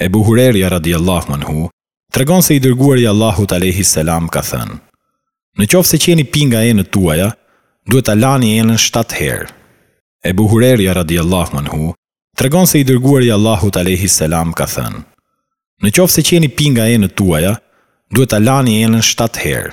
Ebu Hurejra radiallahu anhu, tregon se i dërguari i Allahut alejhi selam ka thënë, Në qoftë se qeni pi nga enët tuaja, duhet ta lani enën shtatë herë. Ebu Hurejra radiallahu anhu, tregon se i dërguari i Allahut alejhi selam ka thënë, Në qoftë se qeni pi nga enët tuaja, duhet ta lani enën shtatë herë.